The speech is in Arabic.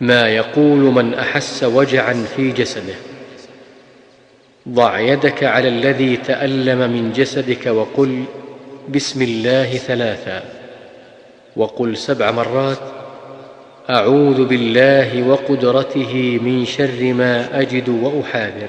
ما يقول من أحس وجعا في جسده. ضع يدك على الذي تألم من جسدك وقل بسم الله ثلاثا. وقل سبع مرات أعوذ بالله وقدرته من شر ما أجد وأحاذر.